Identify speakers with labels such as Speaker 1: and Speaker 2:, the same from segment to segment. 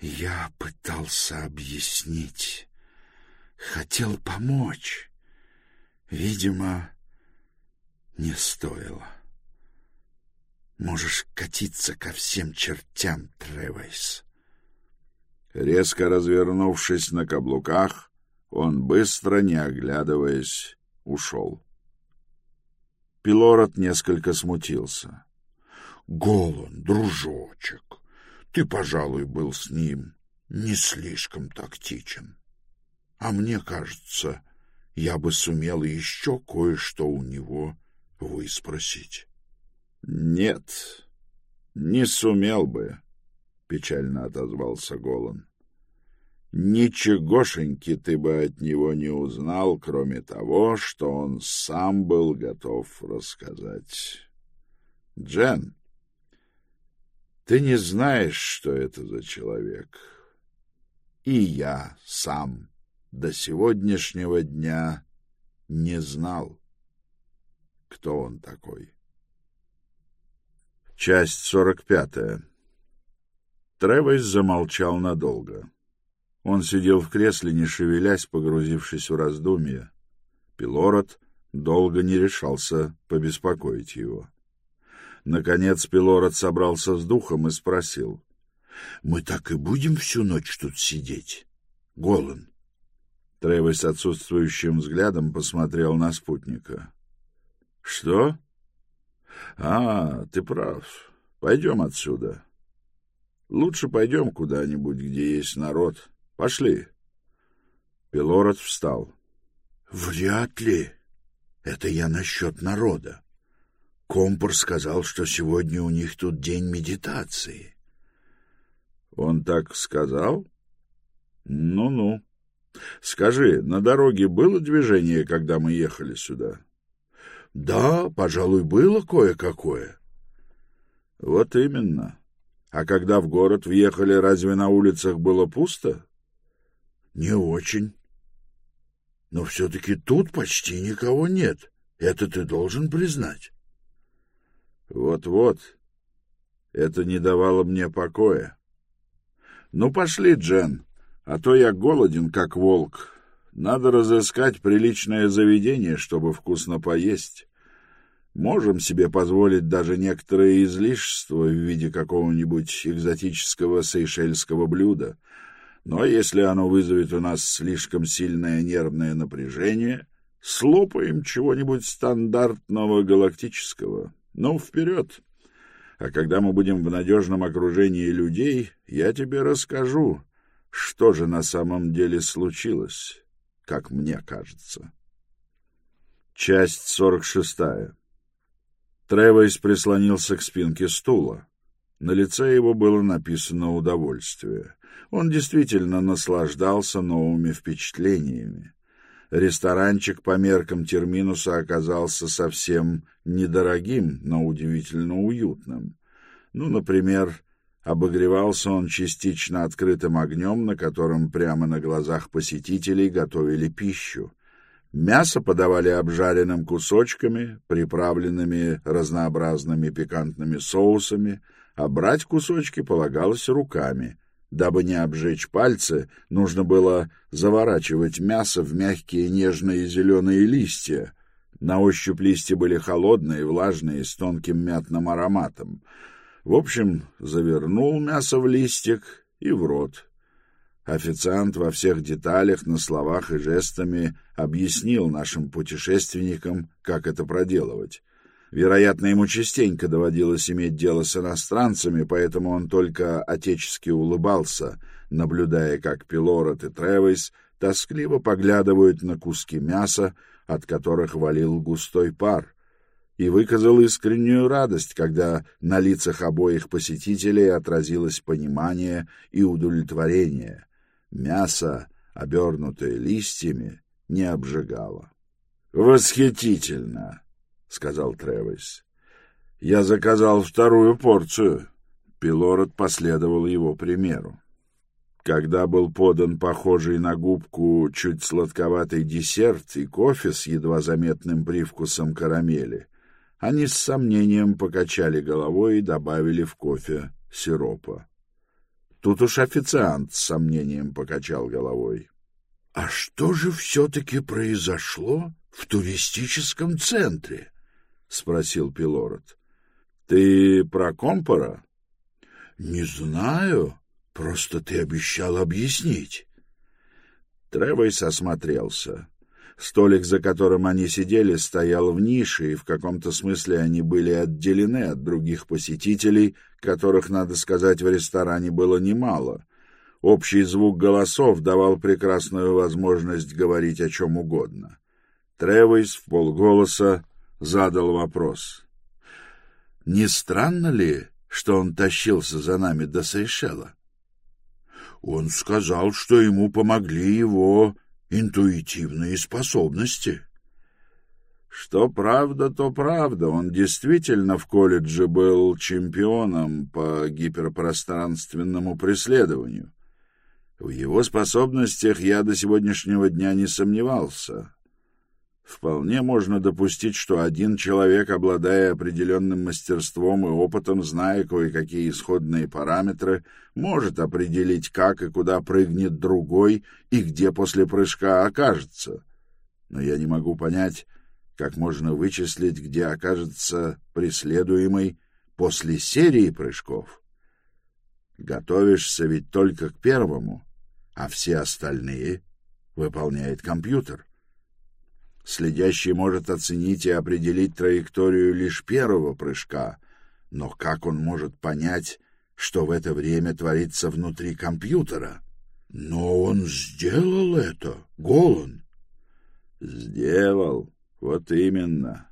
Speaker 1: Я пытался объяснить, хотел помочь. Видимо, не стоило. Можешь катиться ко всем чертям, Тревайс.
Speaker 2: Резко развернувшись на каблуках, он быстро, не оглядываясь, ушел. Пилород несколько смутился.
Speaker 1: — Голан, дружочек, ты, пожалуй, был с ним не слишком тактичен. А мне кажется, я бы сумел еще кое-что у него выспросить.
Speaker 2: — Нет, не сумел бы, — печально отозвался Голан. — Ничегошеньки ты бы от него не узнал, кроме того, что он сам был готов рассказать. — Джен, ты не знаешь, что это за человек. И я сам до сегодняшнего дня не знал, кто он такой. — Часть сорок пятая. Тревес замолчал надолго. Он сидел в кресле, не шевелясь, погрузившись в раздумья. Пилород долго не решался побеспокоить его. Наконец Пилород собрался с духом и спросил.
Speaker 1: — Мы так и будем всю ночь тут сидеть? Голан.
Speaker 2: Тревес отсутствующим взглядом посмотрел на спутника. — Что? — а, ты прав. Пойдем отсюда. Лучше пойдем куда-нибудь, где есть народ. Пошли. Пилород встал.
Speaker 1: Вряд ли. Это я насчет народа. Компор сказал, что сегодня у них тут день медитации.
Speaker 2: Он так сказал? Ну-ну. Скажи, на дороге было движение, когда мы ехали сюда?
Speaker 1: Да, пожалуй, было кое-какое.
Speaker 2: Вот именно. А когда в город въехали, разве на улицах было пусто?
Speaker 1: Не очень. Но все-таки тут почти никого нет. Это ты должен признать.
Speaker 2: Вот-вот. Это не давало мне покоя. Ну, пошли, Джен, а то я голоден, как волк. Надо разыскать приличное заведение, чтобы вкусно поесть. Можем себе позволить даже некоторые излишества в виде какого-нибудь экзотического сейшельского блюда. Но если оно вызовет у нас слишком сильное нервное напряжение, слопаем чего-нибудь стандартного галактического. Ну, вперед! А когда мы будем в надежном окружении людей, я тебе расскажу, что же на самом деле случилось как мне кажется. Часть сорок шестая. Тревойс прислонился к спинке стула. На лице его было написано удовольствие. Он действительно наслаждался новыми впечатлениями. Ресторанчик по меркам терминуса оказался совсем недорогим, но удивительно уютным. Ну, например, Обогревался он частично открытым огнем, на котором прямо на глазах посетителей готовили пищу. Мясо подавали обжаренным кусочками, приправленными разнообразными пикантными соусами, а брать кусочки полагалось руками. Дабы не обжечь пальцы, нужно было заворачивать мясо в мягкие нежные зеленые листья. На ощупь листья были холодные, влажные, с тонким мятным ароматом — в общем, завернул мясо в листик и в рот. Официант во всех деталях, на словах и жестами объяснил нашим путешественникам, как это проделывать. Вероятно, ему частенько доводилось иметь дело с иностранцами, поэтому он только отечески улыбался, наблюдая, как Пилород и Тревис тоскливо поглядывают на куски мяса, от которых валил густой пар — и выказал искреннюю радость, когда на лицах обоих посетителей отразилось понимание и удовлетворение. Мясо, обернутое листьями, не обжигало. «Восхитительно!» — сказал Тревис. «Я заказал вторую порцию». Пилород последовал его примеру. Когда был подан похожий на губку чуть сладковатый десерт и кофе с едва заметным привкусом карамели, они с сомнением покачали головой и добавили в кофе сиропа. Тут уж официант с сомнением покачал головой.
Speaker 1: — А что же все-таки произошло в туристическом центре? — спросил Пилород.
Speaker 2: — Ты про компора?
Speaker 1: — Не знаю. Просто ты обещал объяснить.
Speaker 2: Тревойс осмотрелся. Столик, за которым они сидели, стоял в нише, и в каком-то смысле они были отделены от других посетителей, которых, надо сказать, в ресторане было немало. Общий звук голосов давал прекрасную возможность говорить о чем угодно. Тревойс в полголоса задал вопрос. «Не странно ли, что он тащился за нами до Сейшела?»
Speaker 1: Он сказал, что ему помогли его интуитивные способности.
Speaker 2: Что правда, то правда. Он действительно в колледже был чемпионом по гиперпространственному преследованию. В его способностях я до сегодняшнего дня не сомневался. Вполне можно допустить, что один человек, обладая определенным мастерством и опытом, зная кое-какие исходные параметры, может определить, как и куда прыгнет другой и где после прыжка окажется. Но я не могу понять, как можно вычислить, где окажется преследуемый после серии прыжков. Готовишься ведь только к первому, а все остальные выполняет компьютер. Следящий может оценить и определить траекторию лишь первого прыжка, но как он может понять, что в это время творится внутри компьютера?
Speaker 1: Но он сделал это, Голан.
Speaker 2: Сделал, вот именно.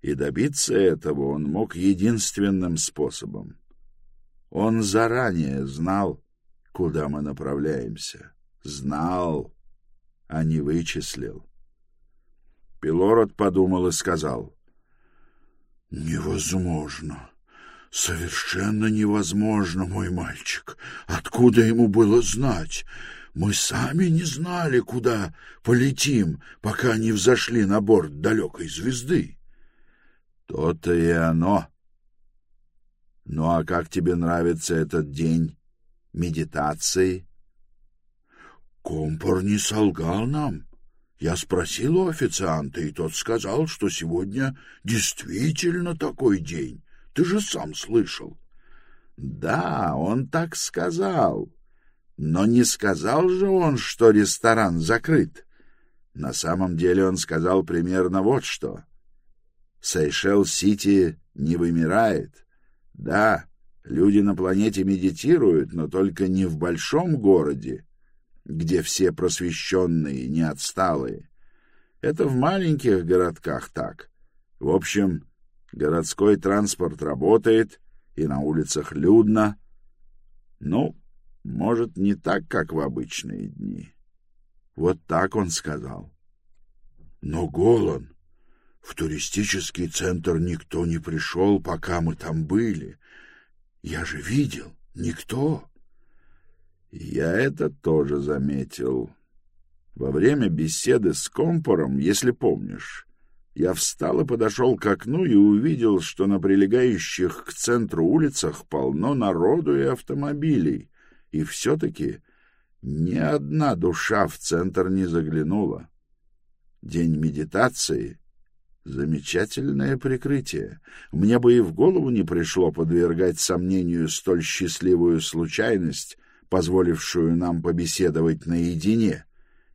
Speaker 2: И добиться этого он мог единственным способом. Он заранее знал, куда мы направляемся. Знал, а не вычислил. Пилород подумал и сказал.
Speaker 1: «Невозможно. Совершенно невозможно, мой мальчик. Откуда ему было знать? Мы сами не знали, куда полетим, пока не взошли на борт далекой звезды».
Speaker 2: «То-то и оно. Ну а как тебе нравится этот день медитации?»
Speaker 1: «Компор не солгал нам». Я спросил у официанта, и тот сказал, что сегодня действительно такой день. Ты же сам слышал.
Speaker 2: Да, он так сказал. Но не сказал же он, что ресторан закрыт. На самом деле он сказал примерно вот что. Сейшел-Сити не вымирает. Да, люди на планете медитируют, но только не в большом городе, где все просвещенные, не отсталые. Это в маленьких городках так. В общем, городской транспорт работает, и на улицах людно. Ну, может, не так, как в обычные дни. Вот так он сказал.
Speaker 1: Но, Голан, в туристический центр никто не пришел, пока мы там были. Я же видел, никто.
Speaker 2: Я это тоже заметил. Во время беседы с Компором, если помнишь, я встал и подошел к окну и увидел, что на прилегающих к центру улицах полно народу и автомобилей, и все-таки ни одна душа в центр не заглянула. День медитации — замечательное прикрытие. Мне бы и в голову не пришло подвергать сомнению столь счастливую случайность, позволившую нам побеседовать наедине,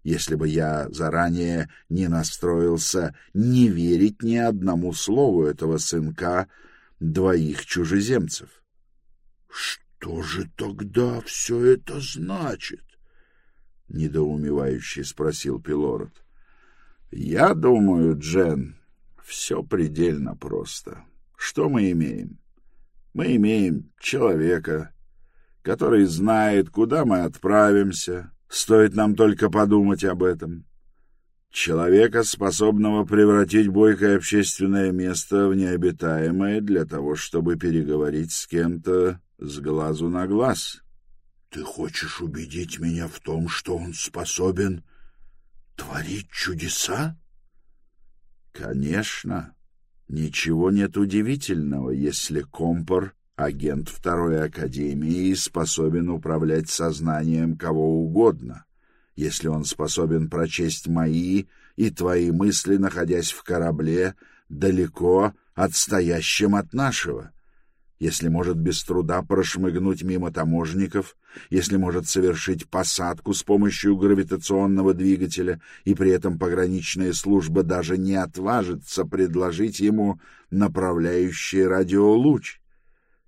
Speaker 2: если бы я заранее не настроился не верить ни одному слову этого сынка двоих чужеземцев.
Speaker 1: — Что же тогда все это значит?
Speaker 2: — недоумевающе спросил Пилород. — Я думаю, Джен, все предельно просто. Что мы имеем? Мы имеем человека, который знает, куда мы отправимся, стоит нам только подумать об этом. Человека, способного превратить бойкое общественное место в необитаемое для того, чтобы переговорить с кем-то с глазу на глаз.
Speaker 1: Ты хочешь убедить меня в том, что он способен творить чудеса?
Speaker 2: Конечно. Ничего нет удивительного, если Компор агент второй академии способен управлять сознанием кого угодно, если он способен прочесть мои и твои мысли, находясь в корабле, далеко отстоящем от нашего. Если может без труда прошмыгнуть мимо таможников, если может совершить посадку с помощью гравитационного двигателя, и при этом пограничная служба даже не отважится предложить ему направляющий радиолуч,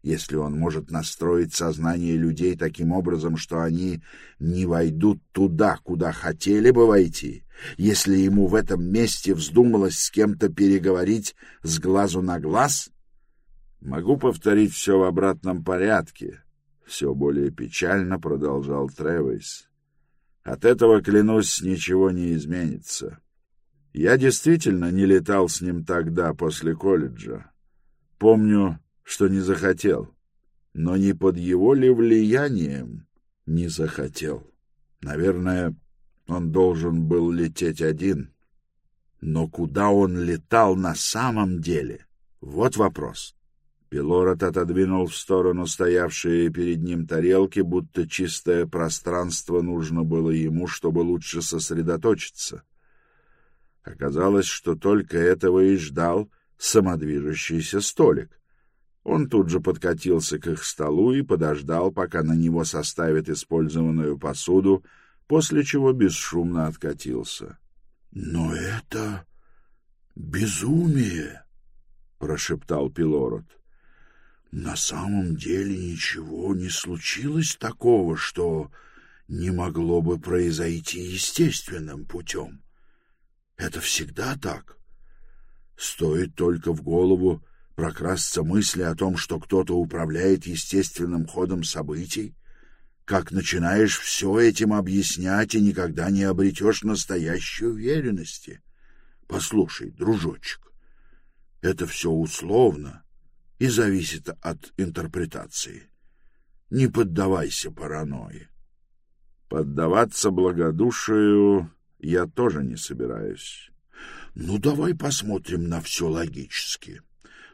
Speaker 2: если он может настроить сознание людей таким образом, что они не войдут туда, куда хотели бы войти, если ему в этом месте вздумалось с кем-то переговорить с глазу на глаз — Могу повторить все в обратном порядке. Все более печально продолжал Тревис. От этого, клянусь, ничего не изменится. Я действительно не летал с ним тогда, после колледжа. Помню, что не захотел. Но не под его ли влиянием не захотел. Наверное, он должен был лететь один. Но куда он летал на самом деле? Вот вопрос. Пилород отодвинул в сторону стоявшие перед ним тарелки, будто чистое пространство нужно было ему, чтобы лучше сосредоточиться. Оказалось, что только этого и ждал самодвижущийся столик. Он тут же подкатился к их столу и подождал, пока на него составят использованную посуду, после чего бесшумно откатился. — Но это безумие! — прошептал Пилород. На самом деле ничего не случилось такого, что не могло бы произойти естественным путем. Это всегда так. Стоит только в голову прокрасться мысли о том, что кто-то управляет естественным ходом событий, как начинаешь все этим объяснять и никогда не обретешь настоящей уверенности. Послушай, дружочек, это все условно, и зависит от интерпретации. Не поддавайся паранойи. Поддаваться благодушию я тоже не собираюсь. Ну, давай посмотрим на все логически.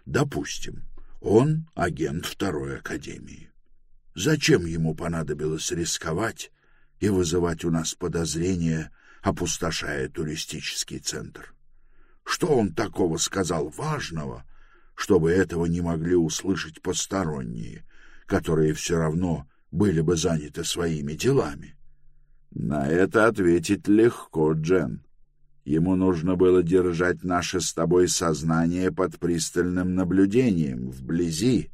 Speaker 2: Допустим, он агент второй академии. Зачем ему понадобилось рисковать и вызывать у нас подозрения, опустошая туристический центр? Что он такого сказал важного, чтобы этого не могли услышать посторонние, которые все равно были бы заняты своими делами? На это ответить легко, Джен. Ему нужно было держать наше с тобой сознание под пристальным наблюдением, вблизи,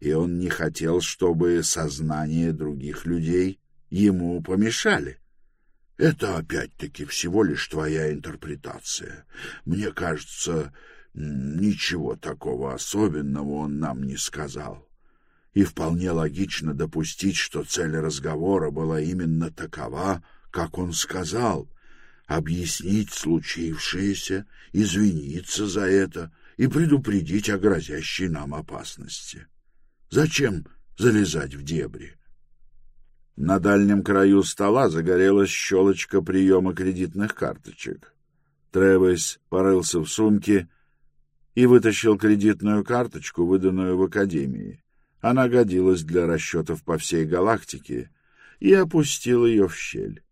Speaker 2: и он не хотел, чтобы сознание других людей ему помешали. Это опять-таки всего лишь твоя интерпретация. Мне кажется, Ничего такого особенного он нам не сказал. И вполне логично допустить, что цель разговора была именно такова, как он сказал, объяснить случившееся, извиниться за это и предупредить о грозящей нам опасности. Зачем залезать в дебри? На дальнем краю стола загорелась щелочка приема кредитных карточек. Тревес порылся в сумке и вытащил кредитную карточку, выданную в Академии. Она годилась для расчетов по всей галактике, и опустил ее в щель.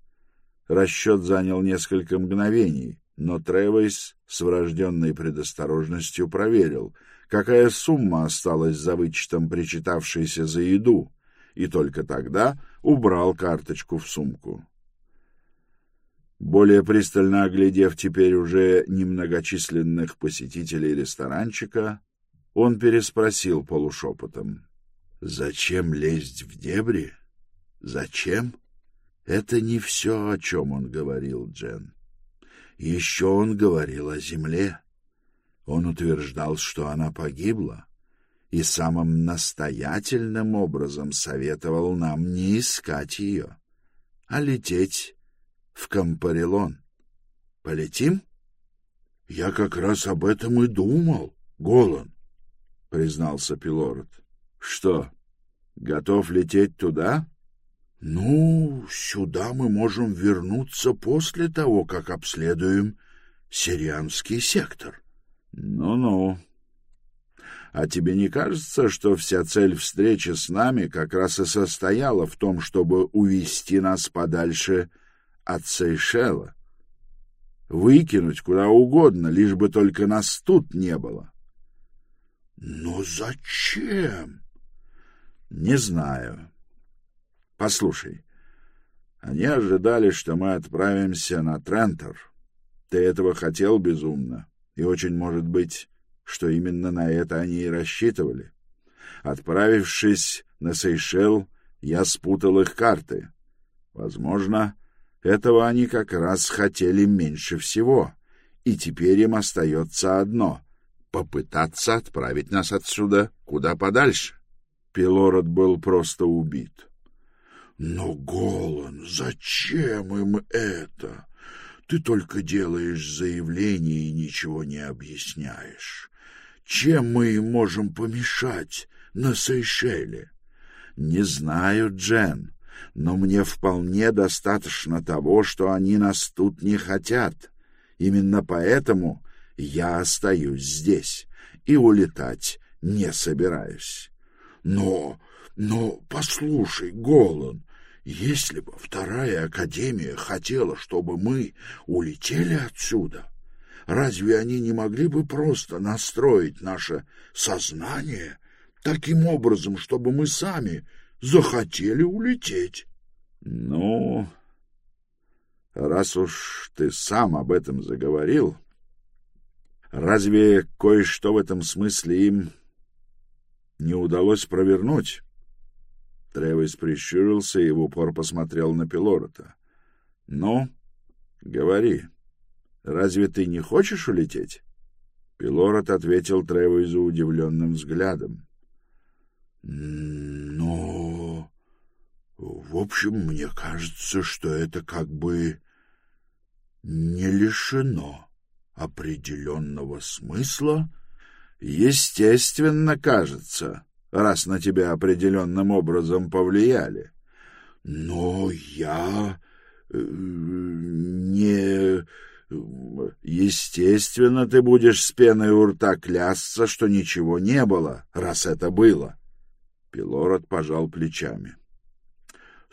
Speaker 2: Расчет занял несколько мгновений, но Тревейс с врожденной предосторожностью проверил, какая сумма осталась за вычетом причитавшейся за еду, и только тогда убрал карточку в сумку. Более пристально оглядев теперь уже немногочисленных посетителей ресторанчика, он переспросил полушепотом. «Зачем лезть в дебри? Зачем?» Это не все, о чем он говорил, Джен. Еще он говорил о земле. Он утверждал, что она погибла, и самым настоятельным образом советовал нам не искать ее, а лететь в Кампарелон. Полетим? — Я как раз об этом и думал, Голан, — признался Пилород. — Что, готов лететь туда? — Ну, сюда мы можем вернуться после того, как обследуем Сирианский сектор. Ну — Ну-ну. А тебе не кажется, что вся цель встречи с нами как раз и состояла в том, чтобы увести нас подальше от Сейшела? Выкинуть куда угодно, лишь бы только нас тут не было.
Speaker 1: Но зачем?
Speaker 2: Не знаю. Послушай, они ожидали, что мы отправимся на Трентер. Ты этого хотел безумно, и очень может быть, что именно на это они и рассчитывали. Отправившись на Сейшел, я спутал их карты. Возможно, этого они как раз хотели меньше всего, и теперь им остается одно — попытаться отправить нас отсюда куда подальше. Пилород был просто убит.
Speaker 1: Но, Голан, зачем им это? Ты только делаешь заявление и ничего не объясняешь. Чем мы им можем помешать на Сейшеле?
Speaker 2: Не знаю, Джен, но мне вполне достаточно того, что они нас тут не хотят. Именно поэтому я остаюсь здесь и улетать не собираюсь.
Speaker 1: Но, но, послушай, Голан, если бы вторая академия хотела, чтобы мы улетели отсюда, разве они не могли бы просто настроить наше сознание таким образом, чтобы мы сами захотели улететь?
Speaker 2: Ну, раз уж ты сам об этом заговорил, разве кое-что в этом смысле им не удалось провернуть? Тревис прищурился и в упор посмотрел на Пилорота. — Ну, говори, разве ты не хочешь улететь? Пилорот ответил Тревису удивленным взглядом.
Speaker 1: — Но... В общем, мне кажется, что это как бы не лишено определенного смысла.
Speaker 2: — Естественно, кажется, раз на тебя определенным образом повлияли.
Speaker 1: Но я э, не...
Speaker 2: Естественно, ты будешь с пеной у рта клясться, что ничего не было, раз это было. Пилород пожал плечами.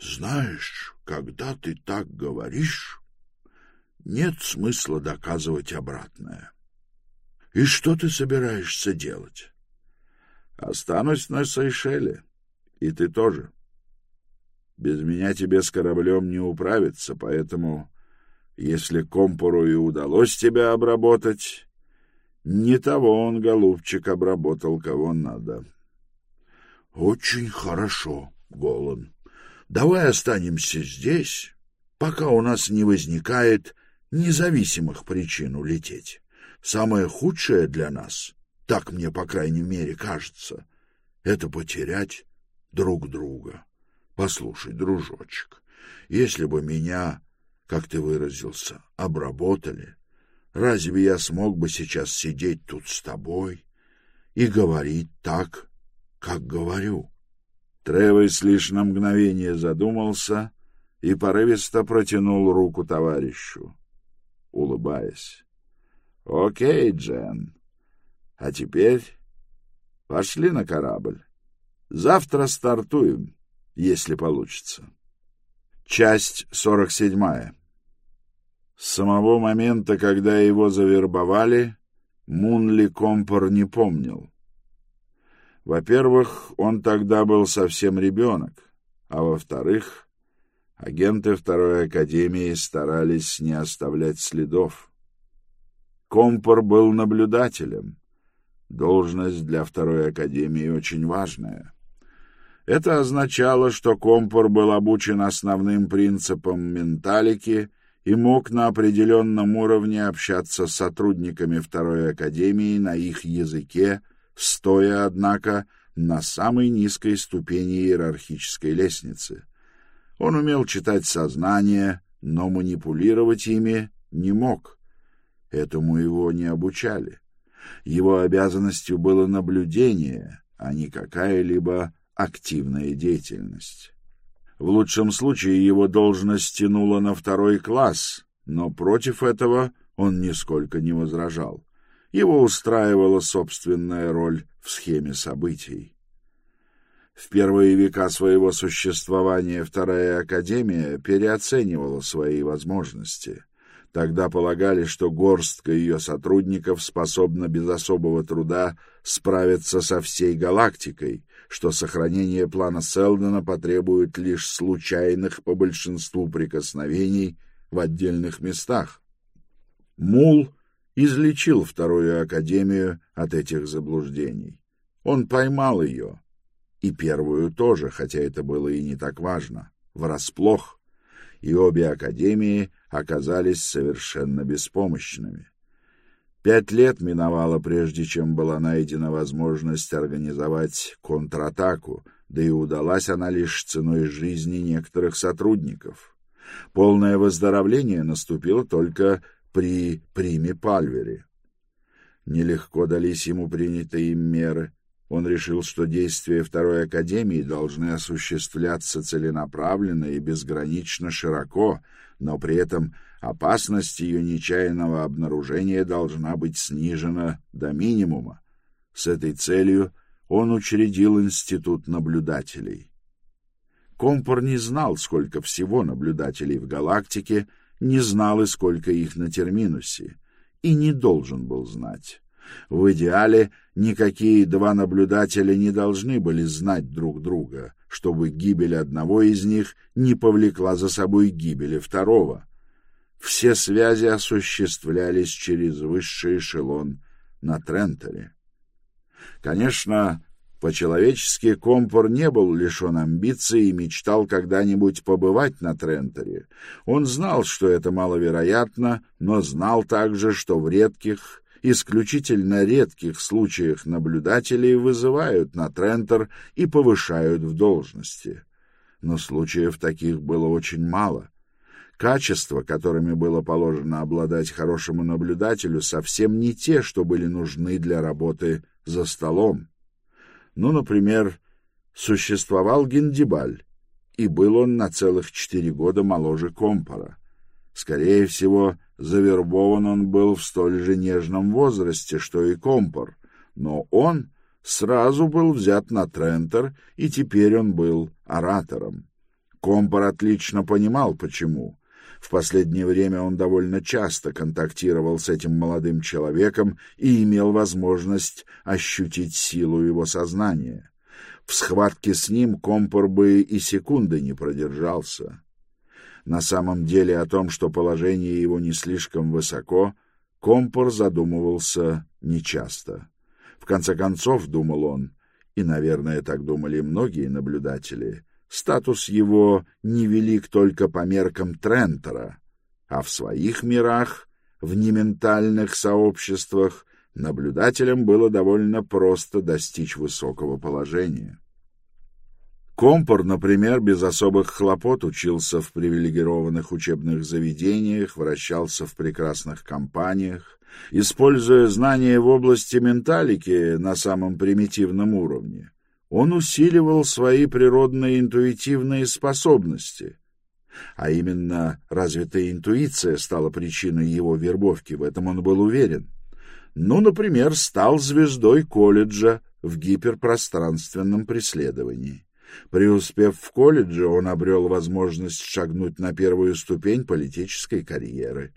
Speaker 1: Знаешь, когда ты так говоришь, нет смысла доказывать обратное. И что ты собираешься делать?
Speaker 2: Останусь на Сейшеле. И ты тоже. Без меня тебе с кораблем не управиться, поэтому, если Компору и удалось тебя обработать, не того он, голубчик, обработал, кого надо.
Speaker 1: — Очень хорошо, Голан. Давай останемся здесь, пока у нас не возникает независимых причин улететь. Самое худшее для нас так мне, по крайней мере, кажется, это потерять друг друга. Послушай, дружочек, если бы меня, как ты выразился, обработали, разве я смог бы сейчас сидеть тут с тобой и говорить так, как говорю?
Speaker 2: Тревес лишь на мгновение задумался и порывисто протянул руку товарищу, улыбаясь. — Окей, Джен, а теперь пошли на корабль. Завтра стартуем, если получится. Часть сорок седьмая. С самого момента, когда его завербовали, Мунли Компор не помнил. Во-первых, он тогда был совсем ребенок, а во-вторых, агенты Второй Академии старались не оставлять следов. Компор был наблюдателем, Должность для второй академии очень важная. Это означало, что Компор был обучен основным принципам менталики и мог на определенном уровне общаться с сотрудниками второй академии на их языке, стоя, однако, на самой низкой ступени иерархической лестницы. Он умел читать сознание, но манипулировать ими не мог. Этому его не обучали. Его обязанностью было наблюдение, а не какая-либо активная деятельность. В лучшем случае его должность тянула на второй класс, но против этого он нисколько не возражал. Его устраивала собственная роль в схеме событий. В первые века своего существования Вторая Академия переоценивала свои возможности. Тогда полагали, что горстка ее сотрудников способна без особого труда справиться со всей галактикой, что сохранение плана Селдона потребует лишь случайных по большинству прикосновений в отдельных местах. Мул излечил Вторую Академию от этих заблуждений. Он поймал ее, и первую тоже, хотя это было и не так важно, врасплох, и обе Академии — оказались совершенно беспомощными. Пять лет миновало, прежде чем была найдена возможность организовать контратаку, да и удалась она лишь ценой жизни некоторых сотрудников. Полное выздоровление наступило только при приме Пальвере. Нелегко дались ему принятые им меры. Он решил, что действия Второй Академии должны осуществляться целенаправленно и безгранично широко, но при этом опасность ее нечаянного обнаружения должна быть снижена до минимума. С этой целью он учредил институт наблюдателей. Компор не знал, сколько всего наблюдателей в галактике, не знал и сколько их на Терминусе, и не должен был знать. В идеале никакие два наблюдателя не должны были знать друг друга, чтобы гибель одного из них не повлекла за собой гибели второго. Все связи осуществлялись через высший эшелон на Тренторе. Конечно, по-человечески Компор не был лишен амбиций и мечтал когда-нибудь побывать на Тренторе. Он знал, что это маловероятно, но знал также, что в редких исключительно редких случаях наблюдателей вызывают на Трентер и повышают в должности. Но случаев таких было очень мало. Качества, которыми было положено обладать хорошему наблюдателю, совсем не те, что были нужны для работы за столом. Ну, например, существовал Гендибаль, и был он на целых четыре года моложе Компора. Скорее всего, Завербован он был в столь же нежном возрасте, что и Компор, но он сразу был взят на Трентер, и теперь он был оратором. Компор отлично понимал, почему. В последнее время он довольно часто контактировал с этим молодым человеком и имел возможность ощутить силу его сознания. В схватке с ним Компор бы и секунды не продержался. На самом деле о том, что положение его не слишком высоко, Компор задумывался нечасто. В конце концов, думал он, и, наверное, так думали многие наблюдатели, статус его невелик только по меркам Трентера, а в своих мирах, в нементальных сообществах, наблюдателям было довольно просто достичь высокого положения. Компор, например, без особых хлопот учился в привилегированных учебных заведениях, вращался в прекрасных компаниях, используя знания в области менталики на самом примитивном уровне. Он усиливал свои природные интуитивные способности. А именно развитая интуиция стала причиной его вербовки, в этом он был уверен. Ну, например, стал звездой колледжа в гиперпространственном преследовании. Преуспев в колледже, он обрел возможность шагнуть на первую ступень политической карьеры.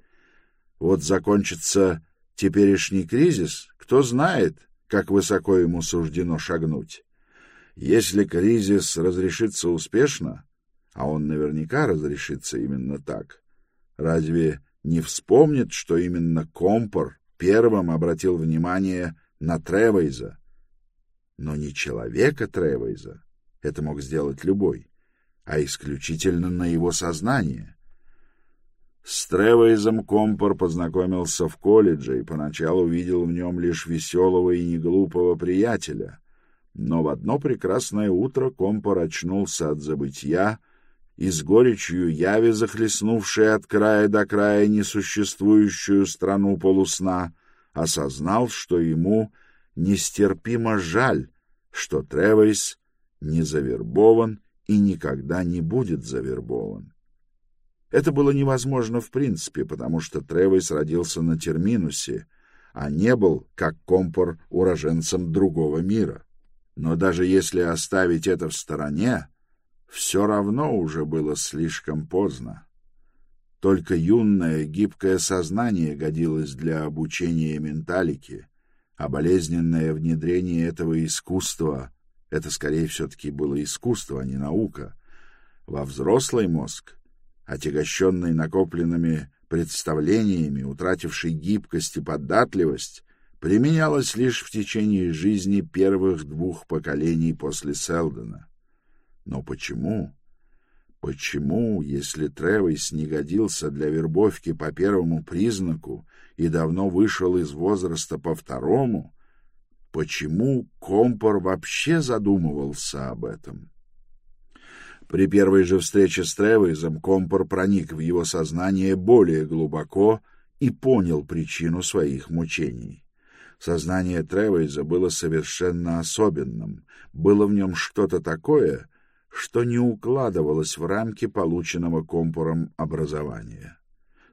Speaker 2: Вот закончится теперешний кризис, кто знает, как высоко ему суждено шагнуть. Если кризис разрешится успешно, а он наверняка разрешится именно так, разве не вспомнит, что именно Компор первым обратил внимание на Тревейза, но не человека Тревейза, это мог сделать любой, а исключительно на его сознание. С Тревейзом Компор познакомился в колледже и поначалу видел в нем лишь веселого и неглупого приятеля. Но в одно прекрасное утро Компор очнулся от забытья и с горечью яви, захлестнувшей от края до края несуществующую страну полусна, осознал, что ему нестерпимо жаль, что Тревейс не завербован и никогда не будет завербован. Это было невозможно в принципе, потому что Тревис родился на Терминусе, а не был, как компор, уроженцем другого мира. Но даже если оставить это в стороне, все равно уже было слишком поздно. Только юное, гибкое сознание годилось для обучения менталики, а болезненное внедрение этого искусства — это, скорее, все-таки было искусство, а не наука — во взрослый мозг, отягощенный накопленными представлениями, утративший гибкость и податливость, применялось лишь в течение жизни первых двух поколений после Селдона. Но почему? Почему, если Тревис не годился для вербовки по первому признаку и давно вышел из возраста по второму, почему Компор вообще задумывался об этом? При первой же встрече с Тревизом Компор проник в его сознание более глубоко и понял причину своих мучений. Сознание Тревейза было совершенно особенным, было в нем что-то такое, что не укладывалось в рамки полученного компором образования.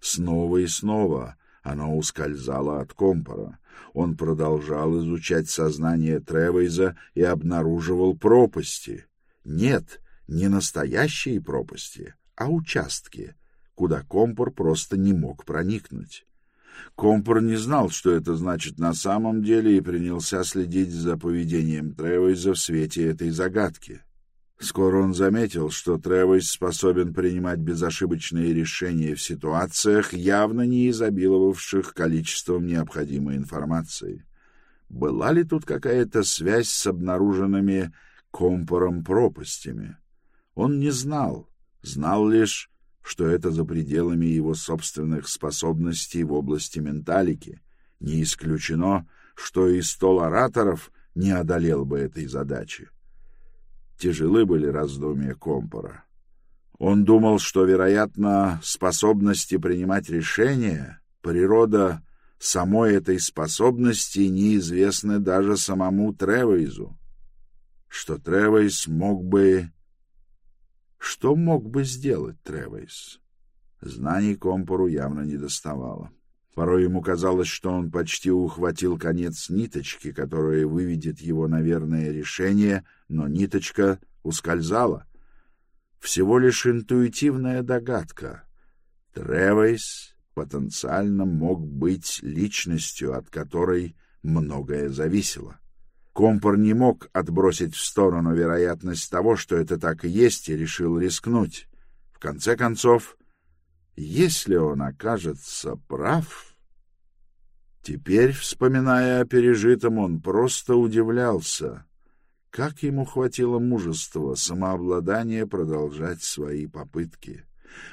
Speaker 2: Снова и снова оно ускользало от компора. Он продолжал изучать сознание Тревейза и обнаруживал пропасти. Нет, не настоящие пропасти, а участки, куда компор просто не мог проникнуть. Компор не знал, что это значит на самом деле, и принялся следить за поведением Тревойза в свете этой загадки. Скоро он заметил, что Тревойз способен принимать безошибочные решения в ситуациях, явно не изобиловавших количеством необходимой информации. Была ли тут какая-то связь с обнаруженными компором пропастями? Он не знал, знал лишь, что это за пределами его собственных способностей в области менталики. Не исключено, что и стол ораторов не одолел бы этой задачи. Тяжелы были раздумья Компора. Он думал, что, вероятно, способности принимать решения, природа самой этой способности неизвестны даже самому Тревейзу, что Тревейз мог бы что мог бы сделать Тревейс? Знаний Компору явно не доставало. Порой ему казалось, что он почти ухватил конец ниточки, которая выведет его на верное решение, но ниточка ускользала. Всего лишь интуитивная догадка. Тревейс потенциально мог быть личностью, от которой многое зависело. Компор не мог отбросить в сторону вероятность того, что это так и есть, и решил рискнуть. В конце концов, если он окажется прав... Теперь, вспоминая о пережитом, он просто удивлялся, как ему хватило мужества, самообладания продолжать свои попытки.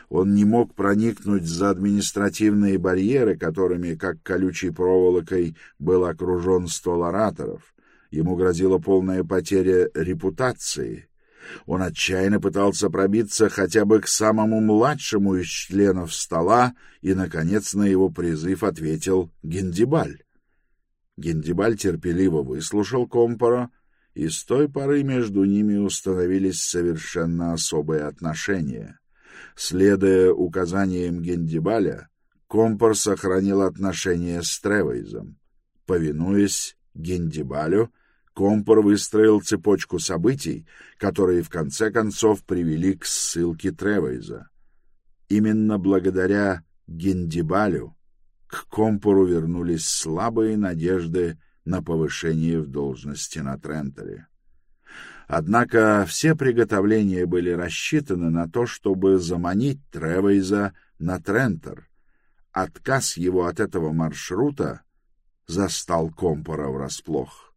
Speaker 2: Он не мог проникнуть за административные барьеры, которыми, как колючей проволокой, был окружен стол ораторов. Ему грозила полная потеря репутации. Он отчаянно пытался пробиться хотя бы к самому младшему из членов стола, и, наконец, на его призыв ответил Гендибаль. Гендибаль терпеливо выслушал Компора, и с той поры между ними установились совершенно особые отношения. Следуя указаниям Гендибаля, Компор сохранил отношения с Тревейзом. Повинуясь Гендибалю, Компор выстроил цепочку событий, которые в конце концов привели к ссылке Тревейза. Именно благодаря Гендибалю к Компору вернулись слабые надежды на повышение в должности на Трентере. Однако все приготовления были рассчитаны на то, чтобы заманить Тревейза на Трентер. Отказ его от этого маршрута застал Компора врасплох.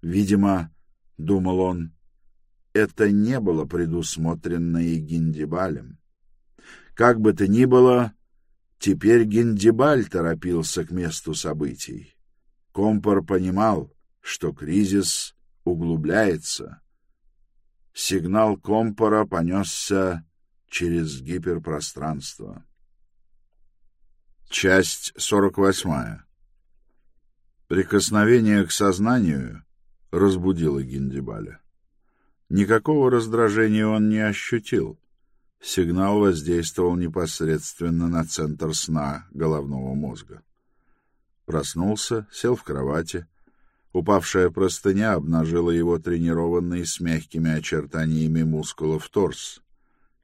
Speaker 2: Видимо, — думал он, — это не было предусмотрено и Гиндибалем. Как бы то ни было, теперь Гиндибаль торопился к месту событий. Компор понимал, что кризис углубляется. Сигнал Компора понесся через гиперпространство. Часть сорок восьмая. Прикосновение к сознанию разбудила Гиндибаля. Никакого раздражения он не ощутил. Сигнал воздействовал непосредственно на центр сна головного мозга. Проснулся, сел в кровати. Упавшая простыня обнажила его тренированный с мягкими очертаниями мускулов торс.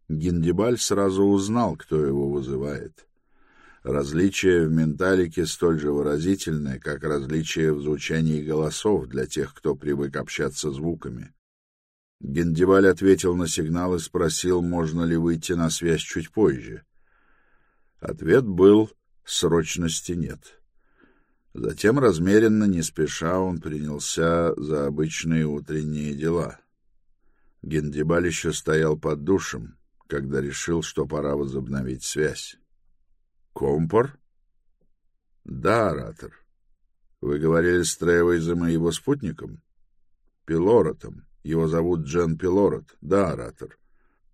Speaker 2: Гиндибаль сразу узнал, кто его вызывает. Различие в менталике столь же выразительное, как различие в звучании голосов для тех, кто привык общаться звуками. Гендиваль ответил на сигнал и спросил, можно ли выйти на связь чуть позже. Ответ был «срочности нет». Затем, размеренно, не спеша, он принялся за обычные утренние дела. Гендибаль еще стоял под душем, когда решил, что пора возобновить связь. «Компор?» «Да, оратор. Вы говорили с Тревейзом и его спутником?» «Пилоротом. Его зовут Джен Пилорот. Да, оратор».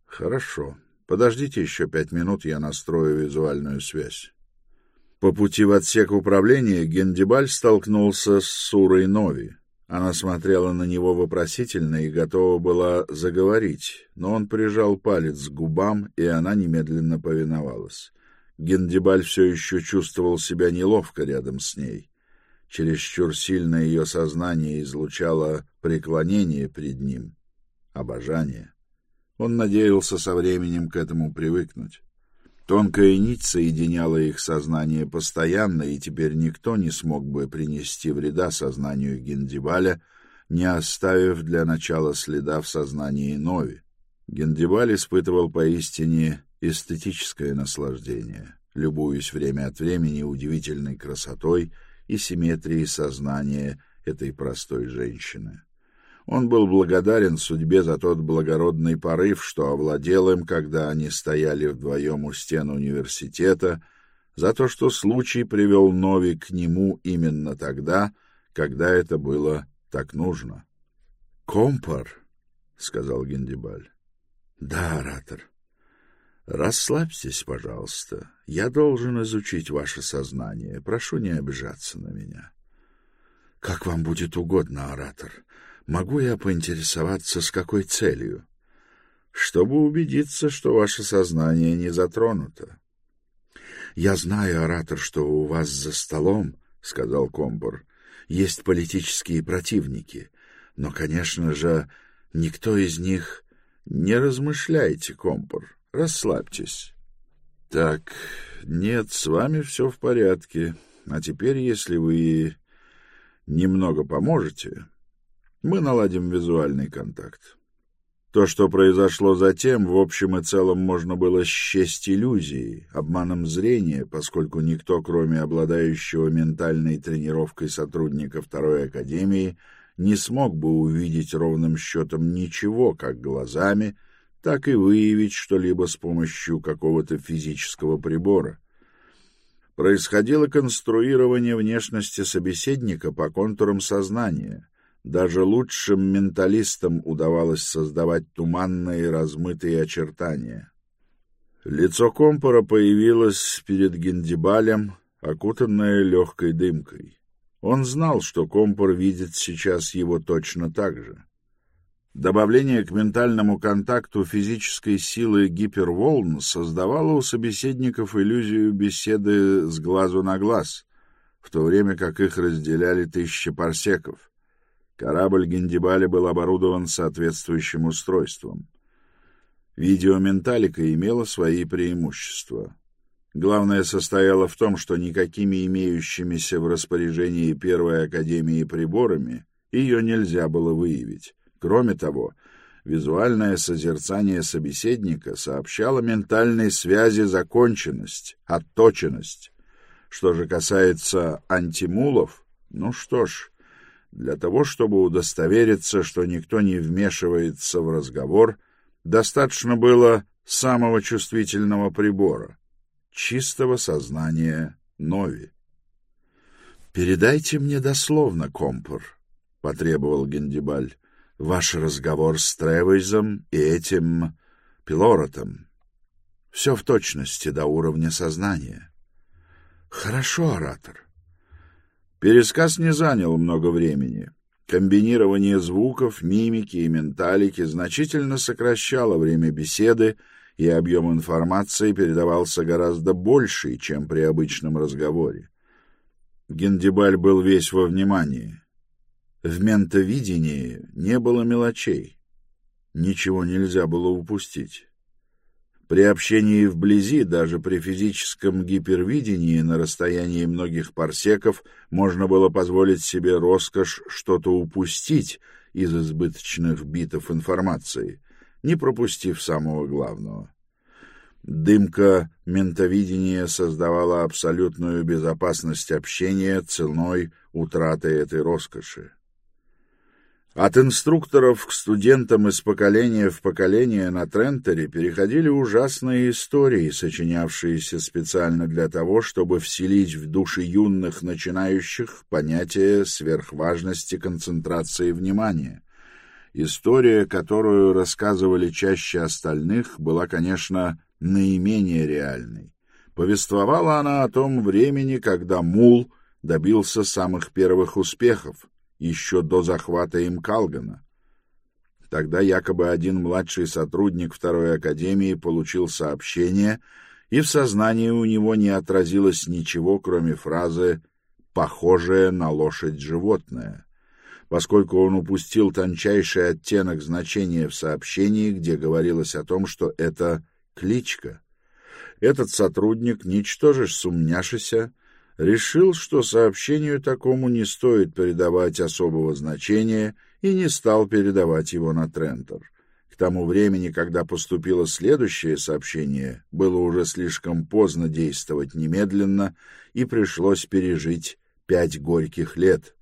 Speaker 2: «Хорошо. Подождите еще пять минут, я настрою визуальную связь». По пути в отсек управления Гендибаль столкнулся с Сурой Нови. Она смотрела на него вопросительно и готова была заговорить, но он прижал палец к губам, и она немедленно повиновалась. Гендибаль все еще чувствовал себя неловко рядом с ней. Чересчур сильно ее сознание излучало преклонение пред ним, обожание. Он надеялся со временем к этому привыкнуть. Тонкая нить соединяла их сознание постоянно, и теперь никто не смог бы принести вреда сознанию Гендибаля, не оставив для начала следа в сознании Нови. Гендибаль испытывал поистине эстетическое наслаждение, любуясь время от времени удивительной красотой и симметрией сознания этой простой женщины. Он был благодарен судьбе за тот благородный порыв, что овладел им, когда они стояли вдвоем у стен университета, за то, что случай привел Нови к нему именно тогда, когда это было так нужно. — Компар, — сказал Гендибаль. — Да, оратор. — Расслабьтесь, пожалуйста. Я должен изучить ваше сознание. Прошу не обижаться на меня. — Как вам будет угодно, оратор. — Могу я поинтересоваться, с какой целью? Чтобы убедиться, что ваше сознание не затронуто. Я знаю, оратор, что у вас за столом, сказал Комбор, есть политические противники, но, конечно же, никто из них не размышляйте, Компор, расслабьтесь. Так, нет, с вами все в порядке. А теперь, если вы немного поможете, мы наладим визуальный контакт. То, что произошло затем, в общем и целом можно было счесть иллюзией, обманом зрения, поскольку никто, кроме обладающего ментальной тренировкой сотрудника Второй Академии, не смог бы увидеть ровным счетом ничего как глазами, так и выявить что-либо с помощью какого-то физического прибора. Происходило конструирование внешности собеседника по контурам сознания — даже лучшим менталистам удавалось создавать туманные размытые очертания. Лицо Компора появилось перед Гендибалем, окутанное легкой дымкой. Он знал, что Компор видит сейчас его точно так же. Добавление к ментальному контакту физической силы гиперволн создавало у собеседников иллюзию беседы с глазу на глаз, в то время как их разделяли тысячи парсеков — Корабль Гендибали был оборудован соответствующим устройством. Видеоменталика имела свои преимущества. Главное состояло в том, что никакими имеющимися в распоряжении Первой Академии приборами ее нельзя было выявить. Кроме того, визуальное созерцание собеседника сообщало ментальной связи законченность, отточенность. Что же касается антимулов, ну что ж, для того, чтобы удостовериться, что никто не вмешивается в разговор, достаточно было самого чувствительного прибора — чистого сознания Нови. «Передайте мне дословно, Компор», — потребовал Гендибаль, — «ваш разговор с Тревейзом и этим Пилоротом. Все в точности до уровня сознания». «Хорошо, оратор. Пересказ не занял много времени. Комбинирование звуков, мимики и менталики значительно сокращало время беседы, и объем информации передавался гораздо больший, чем при обычном разговоре. Гендибаль был весь во внимании. В ментовидении не было мелочей. Ничего нельзя было упустить. При общении вблизи, даже при физическом гипервидении на расстоянии многих парсеков, можно было позволить себе роскошь что-то упустить из избыточных битов информации, не пропустив самого главного. Дымка ментовидения создавала абсолютную безопасность общения ценой утраты этой роскоши. От инструкторов к студентам из поколения в поколение на Трентере переходили ужасные истории, сочинявшиеся специально для того, чтобы вселить в души юных начинающих понятие сверхважности концентрации внимания. История, которую рассказывали чаще остальных, была, конечно, наименее реальной. Повествовала она о том времени, когда Мул добился самых первых успехов, еще до захвата им Калгана. Тогда якобы один младший сотрудник второй академии получил сообщение, и в сознании у него не отразилось ничего, кроме фразы «похожее на лошадь животное», поскольку он упустил тончайший оттенок значения в сообщении, где говорилось о том, что это кличка. Этот сотрудник, ничтоже сумняшися, решил, что сообщению такому не стоит передавать особого значения и не стал передавать его на Трентер. К тому времени, когда поступило следующее сообщение, было уже слишком поздно действовать немедленно, и пришлось пережить пять горьких лет.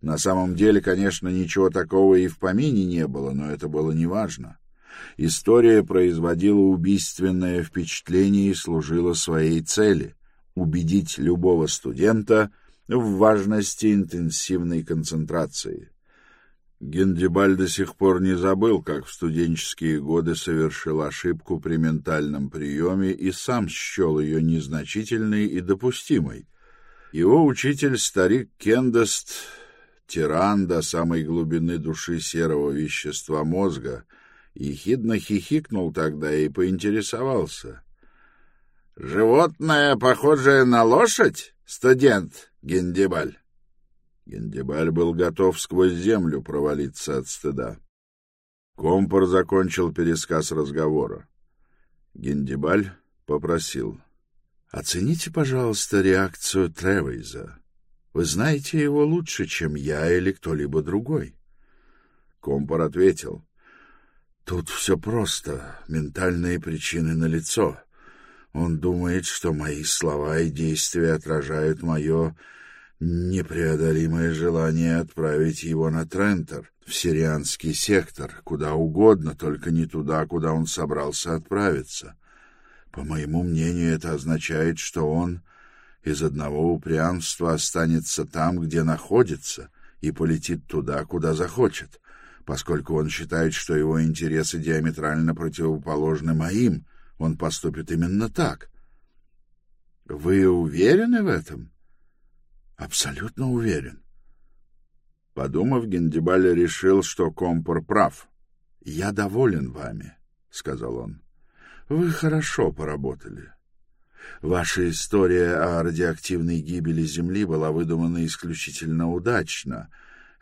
Speaker 2: На самом деле, конечно, ничего такого и в помине не было, но это было неважно. История производила убийственное впечатление и служила своей цели убедить любого студента в важности интенсивной концентрации. Гендибаль до сих пор не забыл, как в студенческие годы совершил ошибку при ментальном приеме и сам счел ее незначительной и допустимой. Его учитель, старик Кендест, тиран до самой глубины души серого вещества мозга, ехидно хихикнул тогда и поинтересовался — «Животное, похожее на лошадь, студент Гендибаль?» Гендибаль был готов сквозь землю провалиться от стыда. Компор закончил пересказ разговора. Гендибаль попросил. «Оцените, пожалуйста, реакцию Тревейза. Вы знаете его лучше, чем я или кто-либо другой». Компор ответил. «Тут все просто. Ментальные причины налицо. Он думает, что мои слова и действия отражают мое непреодолимое желание отправить его на Трентер, в сирианский сектор, куда угодно, только не туда, куда он собрался отправиться. По моему мнению, это означает, что он из одного упрямства останется там, где находится, и полетит туда, куда захочет, поскольку он считает, что его интересы диаметрально противоположны моим — он поступит именно так. Вы уверены в этом? Абсолютно уверен. Подумав, Гендибаль решил, что Компор прав. Я доволен вами, сказал он. Вы хорошо поработали. Ваша история о радиоактивной гибели Земли была выдумана исключительно удачно.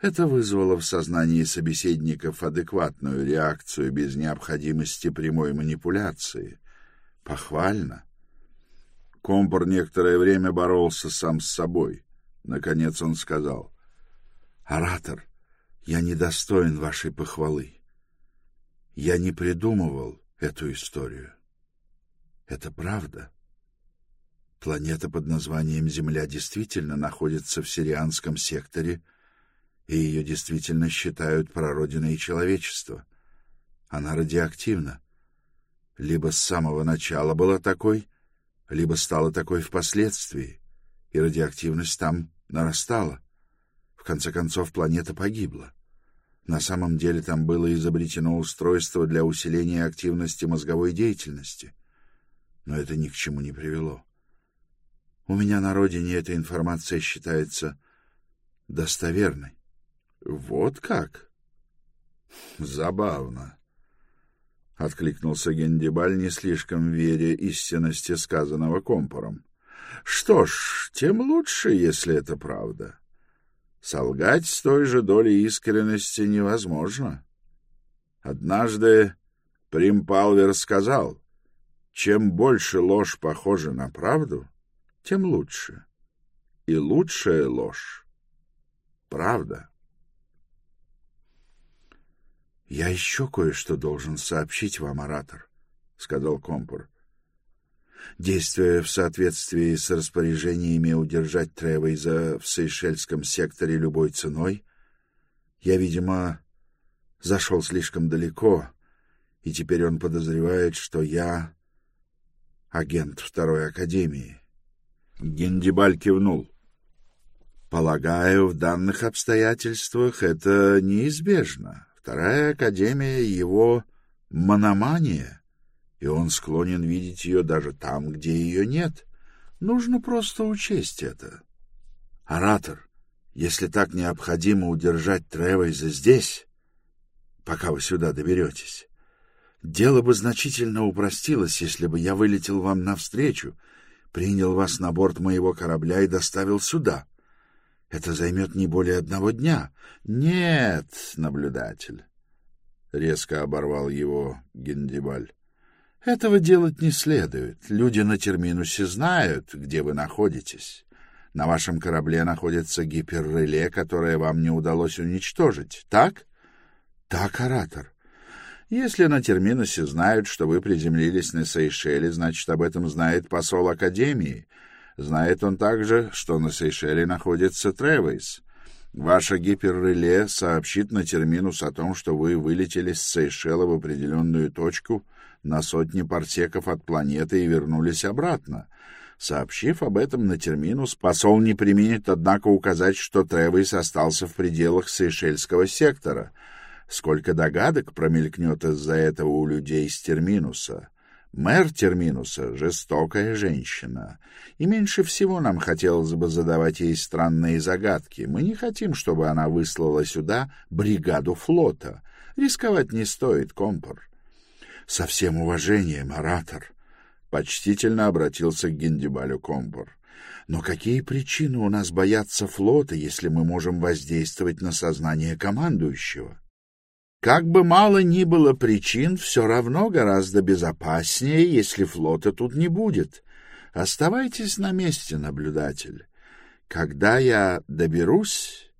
Speaker 2: Это вызвало в сознании собеседников адекватную реакцию без необходимости прямой манипуляции. Похвально. Компор некоторое время боролся сам с собой. Наконец он сказал. «Оратор, я недостоин вашей похвалы. Я не придумывал эту историю. Это правда. Планета под названием Земля действительно находится в Сирианском секторе, и ее действительно считают прародиной человечества. Она радиоактивна либо с самого начала была такой, либо стала такой впоследствии, и радиоактивность там нарастала. В конце концов, планета погибла. На самом деле там было изобретено устройство для усиления активности мозговой деятельности. Но это ни к чему не привело. У меня на родине эта информация считается достоверной. Вот как? Забавно. — откликнулся Гендибаль, не слишком веря истинности сказанного компором. Что ж, тем лучше, если это правда. Солгать с той же долей искренности невозможно. Однажды Примпалвер сказал, чем больше ложь похожа на правду, тем лучше. И лучшая ложь — правда.
Speaker 1: — Я еще кое-что должен сообщить вам, оратор, — сказал Компор. Действуя в соответствии с распоряжениями удержать Тревейза в Сейшельском секторе любой ценой, я, видимо, зашел слишком далеко, и теперь он подозревает, что я агент Второй Академии.
Speaker 2: Гендибаль кивнул.
Speaker 1: Полагаю, в данных обстоятельствах это неизбежно. Вторая Академия — его мономания, и он склонен видеть ее даже там, где ее нет. Нужно просто учесть это. Оратор, если так необходимо удержать Тревейза здесь, пока вы сюда доберетесь, дело бы значительно упростилось, если бы я вылетел вам навстречу, принял вас на борт моего корабля и доставил сюда. Это займет не более одного дня. Нет, наблюдатель. Резко оборвал его Гендибаль. Этого делать не следует. Люди на терминусе знают, где вы находитесь. На вашем корабле находится гиперреле, которое вам не удалось уничтожить. Так? Так, оратор. Если на терминусе знают, что вы приземлились на Сейшеле, значит, об этом знает посол Академии. Знает он также, что на Сейшеле находится Тревейс. Ваше гиперреле сообщит на терминус о том, что вы вылетели с Сейшела в определенную точку — на сотни парсеков от планеты и вернулись обратно. Сообщив об этом на терминус, посол не применит, однако, указать, что Тревис остался в пределах Сейшельского сектора. Сколько догадок промелькнет из-за этого у людей с терминуса. Мэр Терминуса — жестокая женщина, и меньше всего нам хотелось бы задавать ей странные загадки. Мы не хотим, чтобы она выслала сюда бригаду флота. Рисковать не стоит, компор. Со всем уважением, оратор, почтительно обратился к Гендибалю Комбор. Но какие причины у нас бояться флота, если мы можем воздействовать на сознание командующего? Как бы мало ни было причин, все равно гораздо безопаснее, если флота тут не будет. Оставайтесь на месте, наблюдатель. Когда я доберусь,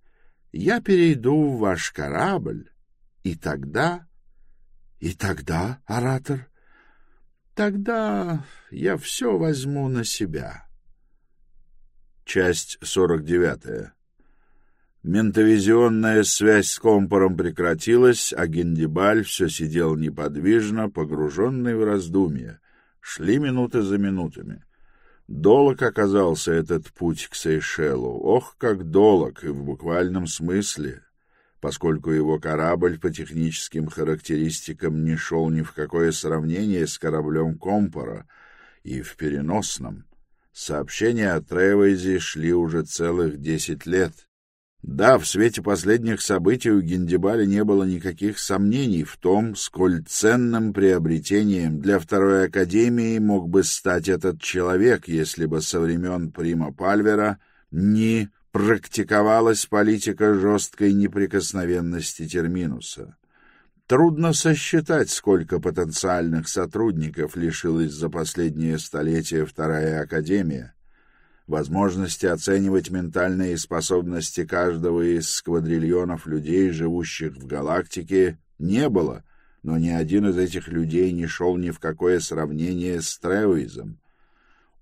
Speaker 1: я перейду в ваш корабль, и тогда и тогда, оратор, тогда я все возьму на себя. Часть сорок девятая. Ментовизионная связь с компором прекратилась, а Гендибаль все сидел неподвижно, погруженный в раздумья. Шли минуты за минутами. Долог оказался этот путь к Сейшелу. Ох, как долог, и в буквальном смысле поскольку его корабль по техническим характеристикам не шел ни в какое сравнение с кораблем Компора и в переносном. Сообщения о Тревейзе шли уже целых десять лет. Да, в свете последних событий у Гендибаля не было никаких сомнений в том, сколь ценным приобретением для Второй Академии мог бы стать этот человек, если бы со времен Прима Пальвера не практиковалась политика жесткой неприкосновенности терминуса. Трудно сосчитать, сколько потенциальных сотрудников лишилась за последние столетия Вторая Академия. Возможности оценивать ментальные способности каждого из сквадриллионов людей, живущих в галактике, не было, но ни один из этих людей не шел ни в какое сравнение с Тревизом.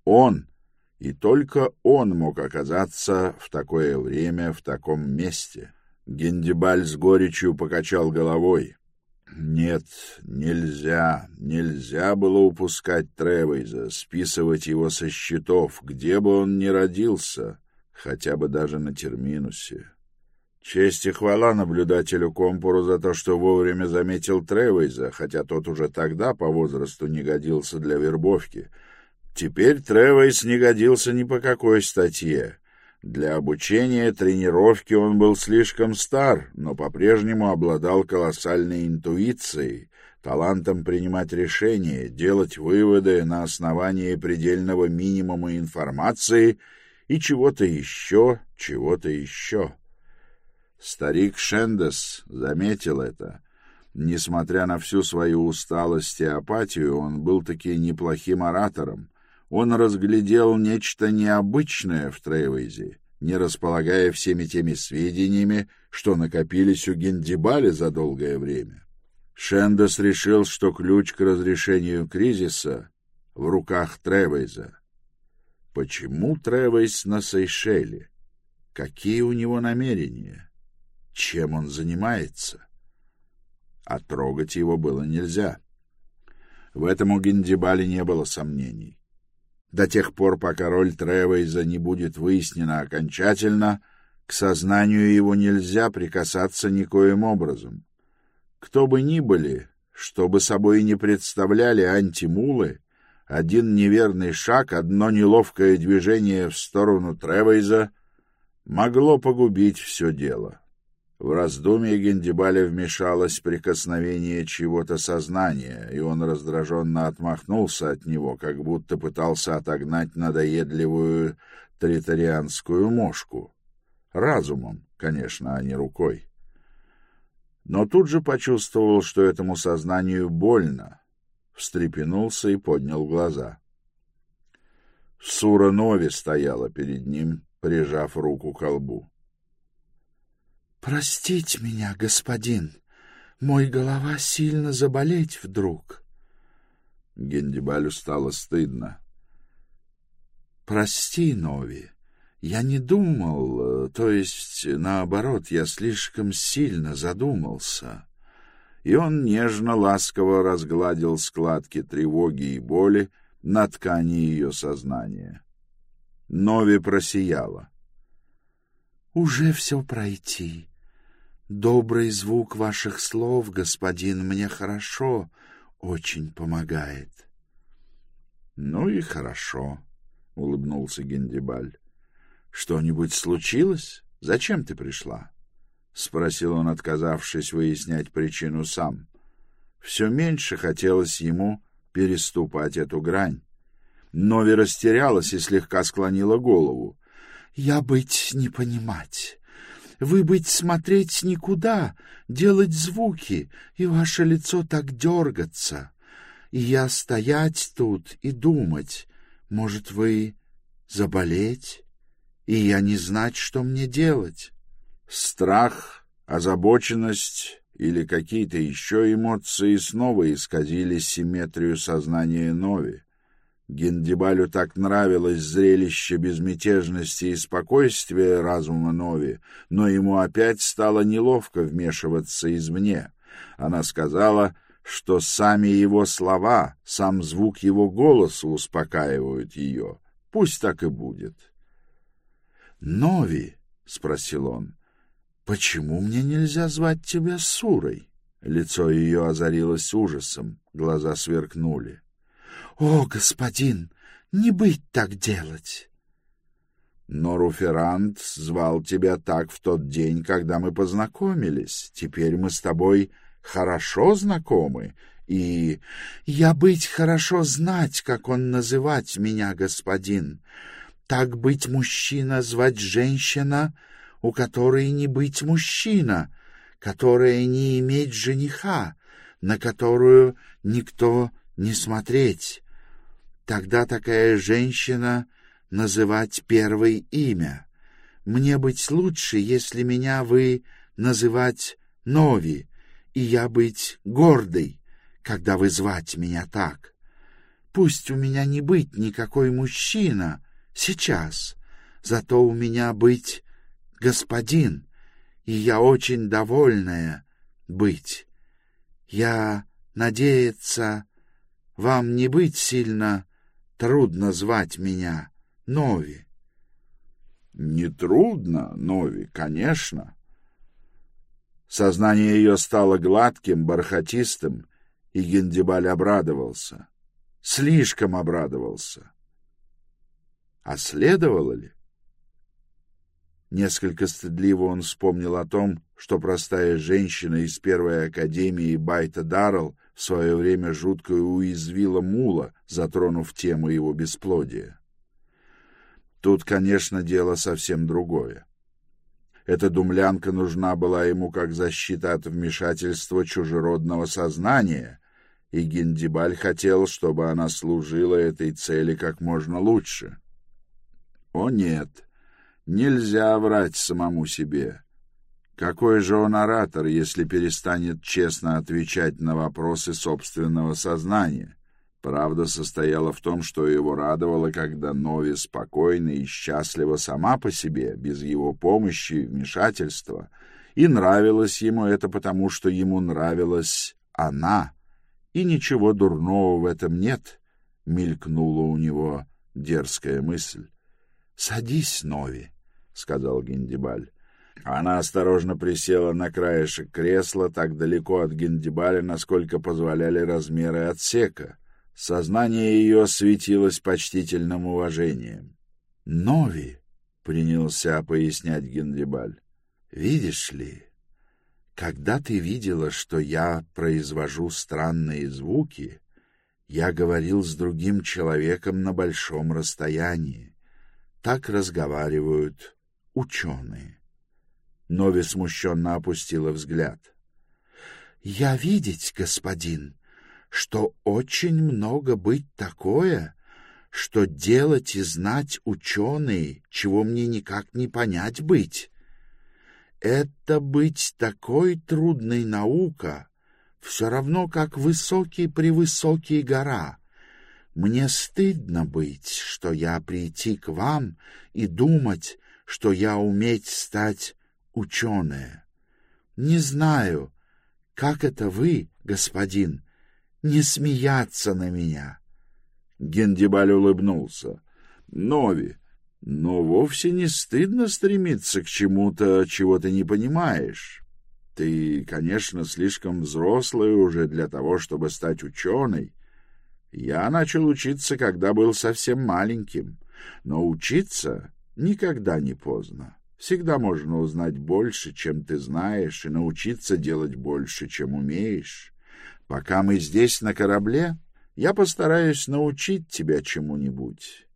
Speaker 1: Он — и только он мог оказаться в такое время в таком месте. Гендибаль с горечью покачал головой. Нет, нельзя, нельзя было упускать Тревейза, списывать его со счетов, где бы он ни родился, хотя бы даже на терминусе. Честь и хвала наблюдателю Компуру за то, что вовремя заметил Тревейза, хотя тот уже тогда по возрасту не годился для вербовки — Теперь Тревейс не годился ни по какой статье. Для обучения тренировки он был слишком стар, но по-прежнему обладал колоссальной интуицией,
Speaker 2: талантом принимать решения, делать выводы на основании предельного минимума информации и чего-то еще, чего-то еще. Старик Шендес заметил это. Несмотря на всю свою усталость и апатию, он был таки неплохим оратором. Он разглядел нечто необычное в Трейвейзе, не располагая всеми теми сведениями, что накопились у Гендибали за долгое время. Шендес решил, что ключ к разрешению кризиса в руках Тревейза. Почему Тревейз на Сейшеле? Какие у него намерения? Чем он занимается? А трогать его было нельзя. В этом у Гендибали не было сомнений. До тех пор, пока роль Тревейза не будет выяснена окончательно, к сознанию его нельзя прикасаться никоим образом. Кто бы ни были, что бы собой не представляли антимулы, один неверный шаг, одно неловкое движение в сторону Тревейза могло погубить все дело. В раздумье Гендибаля вмешалось прикосновение чего-то сознания, и он раздраженно отмахнулся от него, как будто пытался отогнать надоедливую тритарианскую мошку. Разумом, конечно, а не рукой но тут же почувствовал, что этому сознанию больно, встрепенулся и поднял глаза. Сура Нови стояла перед ним, прижав руку к колбу.
Speaker 1: «Простите меня, господин, мой голова сильно заболеть вдруг».
Speaker 2: Гендибалю стало стыдно.
Speaker 1: «Прости, Нови, я не думал, э, то есть, наоборот, я слишком сильно задумался.
Speaker 2: И он нежно-ласково разгладил складки тревоги и боли на ткани ее сознания. Нови просияла.
Speaker 1: «Уже все пройти. Добрый звук ваших слов, господин, мне хорошо, очень помогает».
Speaker 2: «Ну и хорошо», — улыбнулся Гендибаль. Что-нибудь случилось? Зачем ты пришла? спросил он, отказавшись выяснять причину сам. Все меньше хотелось ему переступать эту грань. Нови растерялась и слегка склонила голову.
Speaker 1: Я быть не понимать. Вы быть смотреть никуда, делать звуки, и ваше лицо так дергаться. И я стоять тут и думать, может, вы заболеть? и я не знать, что мне делать.
Speaker 2: Страх, озабоченность или какие-то еще эмоции снова исказили симметрию сознания Нови. Гендибалю так нравилось зрелище безмятежности и спокойствия разума Нови, но ему опять стало неловко вмешиваться извне. Она сказала, что сами его слова, сам звук его голоса успокаивают ее. Пусть так и будет.
Speaker 1: Нови, — спросил он, — почему мне нельзя звать тебя Сурой?
Speaker 2: Лицо ее озарилось ужасом, глаза сверкнули.
Speaker 1: — О, господин, не быть так делать!
Speaker 2: Но Руферант звал тебя так в тот день, когда мы познакомились. Теперь мы с тобой хорошо знакомы, и...
Speaker 1: Я быть хорошо знать, как он называть меня, господин. Так быть мужчина звать женщина, у которой не быть мужчина, которая не иметь жениха, на которую никто не смотреть. Тогда такая женщина называть первое имя. Мне быть лучше, если меня вы называть Нови, и я быть гордой, когда вы звать меня так. Пусть у меня не быть никакой мужчина, Сейчас. Зато у меня быть господин, и я очень довольная быть. Я надеяться, вам не быть сильно трудно звать меня Нови.
Speaker 2: Не трудно, Нови, конечно. Сознание ее стало гладким, бархатистым, и Гендибаль обрадовался. Слишком обрадовался. А следовало ли? Несколько стыдливо он вспомнил о том, что простая женщина из первой академии Байта Даррелл в свое время жутко уязвила мула, затронув тему его бесплодия. Тут, конечно, дело совсем другое. Эта думлянка нужна была ему как защита от вмешательства чужеродного сознания, и Гендибаль хотел, чтобы она служила этой цели как можно лучше. О нет, нельзя врать самому себе. Какой же он оратор, если перестанет честно отвечать на вопросы собственного сознания? Правда состояла в том, что его радовало, когда Нови спокойно и счастливо сама по себе, без его помощи и вмешательства, и нравилось ему это потому, что ему нравилась она, и ничего дурного в этом нет, мелькнула у него дерзкая мысль. — Садись, Нови, — сказал Гендибаль. Она осторожно присела на краешек кресла так далеко от Гендибаля, насколько позволяли размеры отсека. Сознание ее светилось почтительным уважением. «Нови», — принялся пояснять Гендибаль, — «видишь ли, когда ты видела, что я произвожу странные звуки, я говорил с другим человеком на большом расстоянии. Так разговаривают ученые. Нови смущенно опустила взгляд. — Я видеть, господин, что очень много быть такое, что делать и знать ученые, чего мне никак не понять быть. Это быть такой трудной наука, все равно как высокий-превысокий гора. Мне стыдно быть, что я прийти к вам и думать, что я уметь стать ученые. Не знаю, как это вы, господин, не смеяться на меня. Гендибаль улыбнулся. Нови, но вовсе не стыдно стремиться к чему-то, чего ты не понимаешь. Ты, конечно, слишком взрослый уже для того, чтобы стать ученой. Я начал учиться, когда был совсем маленьким, но учиться никогда не поздно. Всегда можно узнать больше, чем ты знаешь, и научиться делать больше, чем умеешь. Пока мы здесь на корабле, я постараюсь научить тебя чему-нибудь.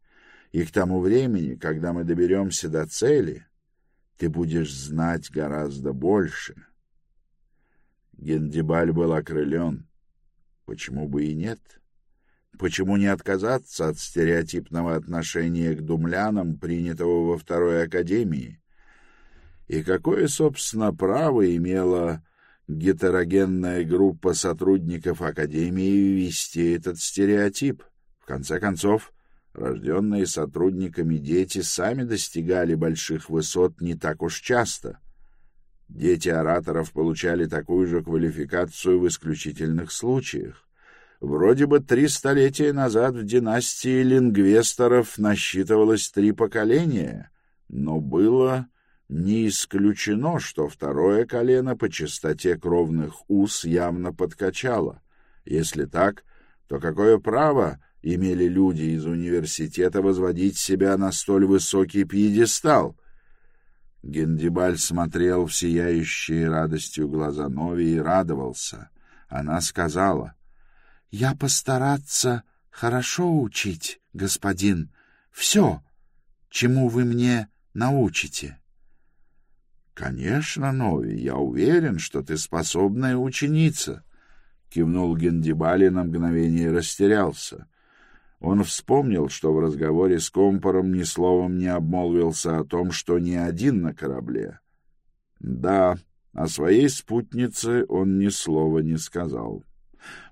Speaker 2: И к тому времени, когда мы доберемся до цели, ты будешь знать гораздо больше. Гендибаль был окрылен. Почему бы и нет? Почему не отказаться от стереотипного отношения к думлянам, принятого во Второй Академии? И какое, собственно, право имела гетерогенная группа сотрудников Академии вести этот стереотип? В конце концов, рожденные сотрудниками дети сами достигали больших высот не так уж часто. Дети ораторов получали такую же квалификацию в исключительных случаях. Вроде бы три столетия назад в династии лингвесторов насчитывалось три поколения, но было не исключено, что второе колено по частоте кровных уз явно подкачало. Если так, то какое право имели люди из университета возводить себя на столь высокий пьедестал? Гендибаль смотрел в сияющие радостью глаза Нови и радовался. Она сказала, «Я постараться хорошо учить, господин, все, чему вы мне научите». «Конечно, Нови, я уверен, что ты способная ученица», — кивнул Гендибали на мгновение растерялся. Он вспомнил, что в разговоре с Компором ни словом не обмолвился о том, что не один на корабле. Да, о своей спутнице он ни слова не сказал.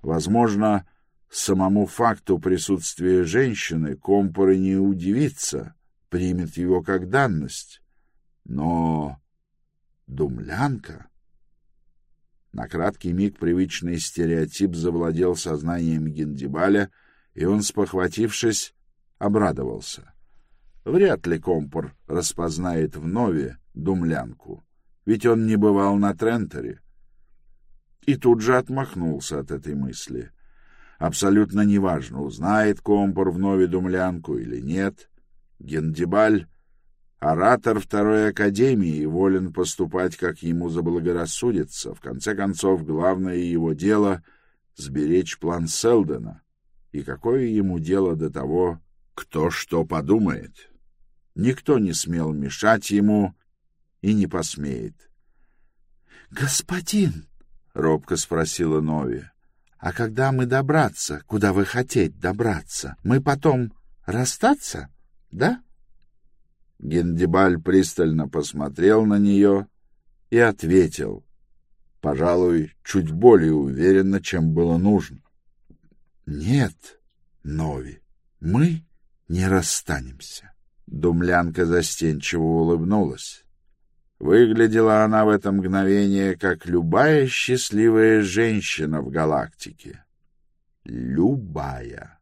Speaker 2: Возможно, самому факту присутствия женщины Компор и не удивится, примет его как данность. Но Думлянка? На краткий миг привычный стереотип завладел сознанием Гендибаля, и он, спохватившись, обрадовался. Вряд ли Компор распознает в Нове думлянку, ведь он не бывал на Трентере. И тут же отмахнулся от этой мысли. Абсолютно неважно, узнает Компор в Нове думлянку или нет. Гендибаль Оратор Второй Академии волен поступать, как ему заблагорассудится. В конце концов, главное его дело — сберечь план Селдена. И какое ему дело до того, кто что подумает? Никто не смел мешать ему и не посмеет. — Господин, — робко спросила Нови, — а когда мы добраться, куда вы хотите добраться, мы потом расстаться, да? Гендибаль пристально посмотрел на нее и ответил, пожалуй, чуть более уверенно, чем было нужно. — Нет, Нови, мы не расстанемся. Думлянка застенчиво улыбнулась. Выглядела она в это мгновение, как любая счастливая женщина в галактике. Любая.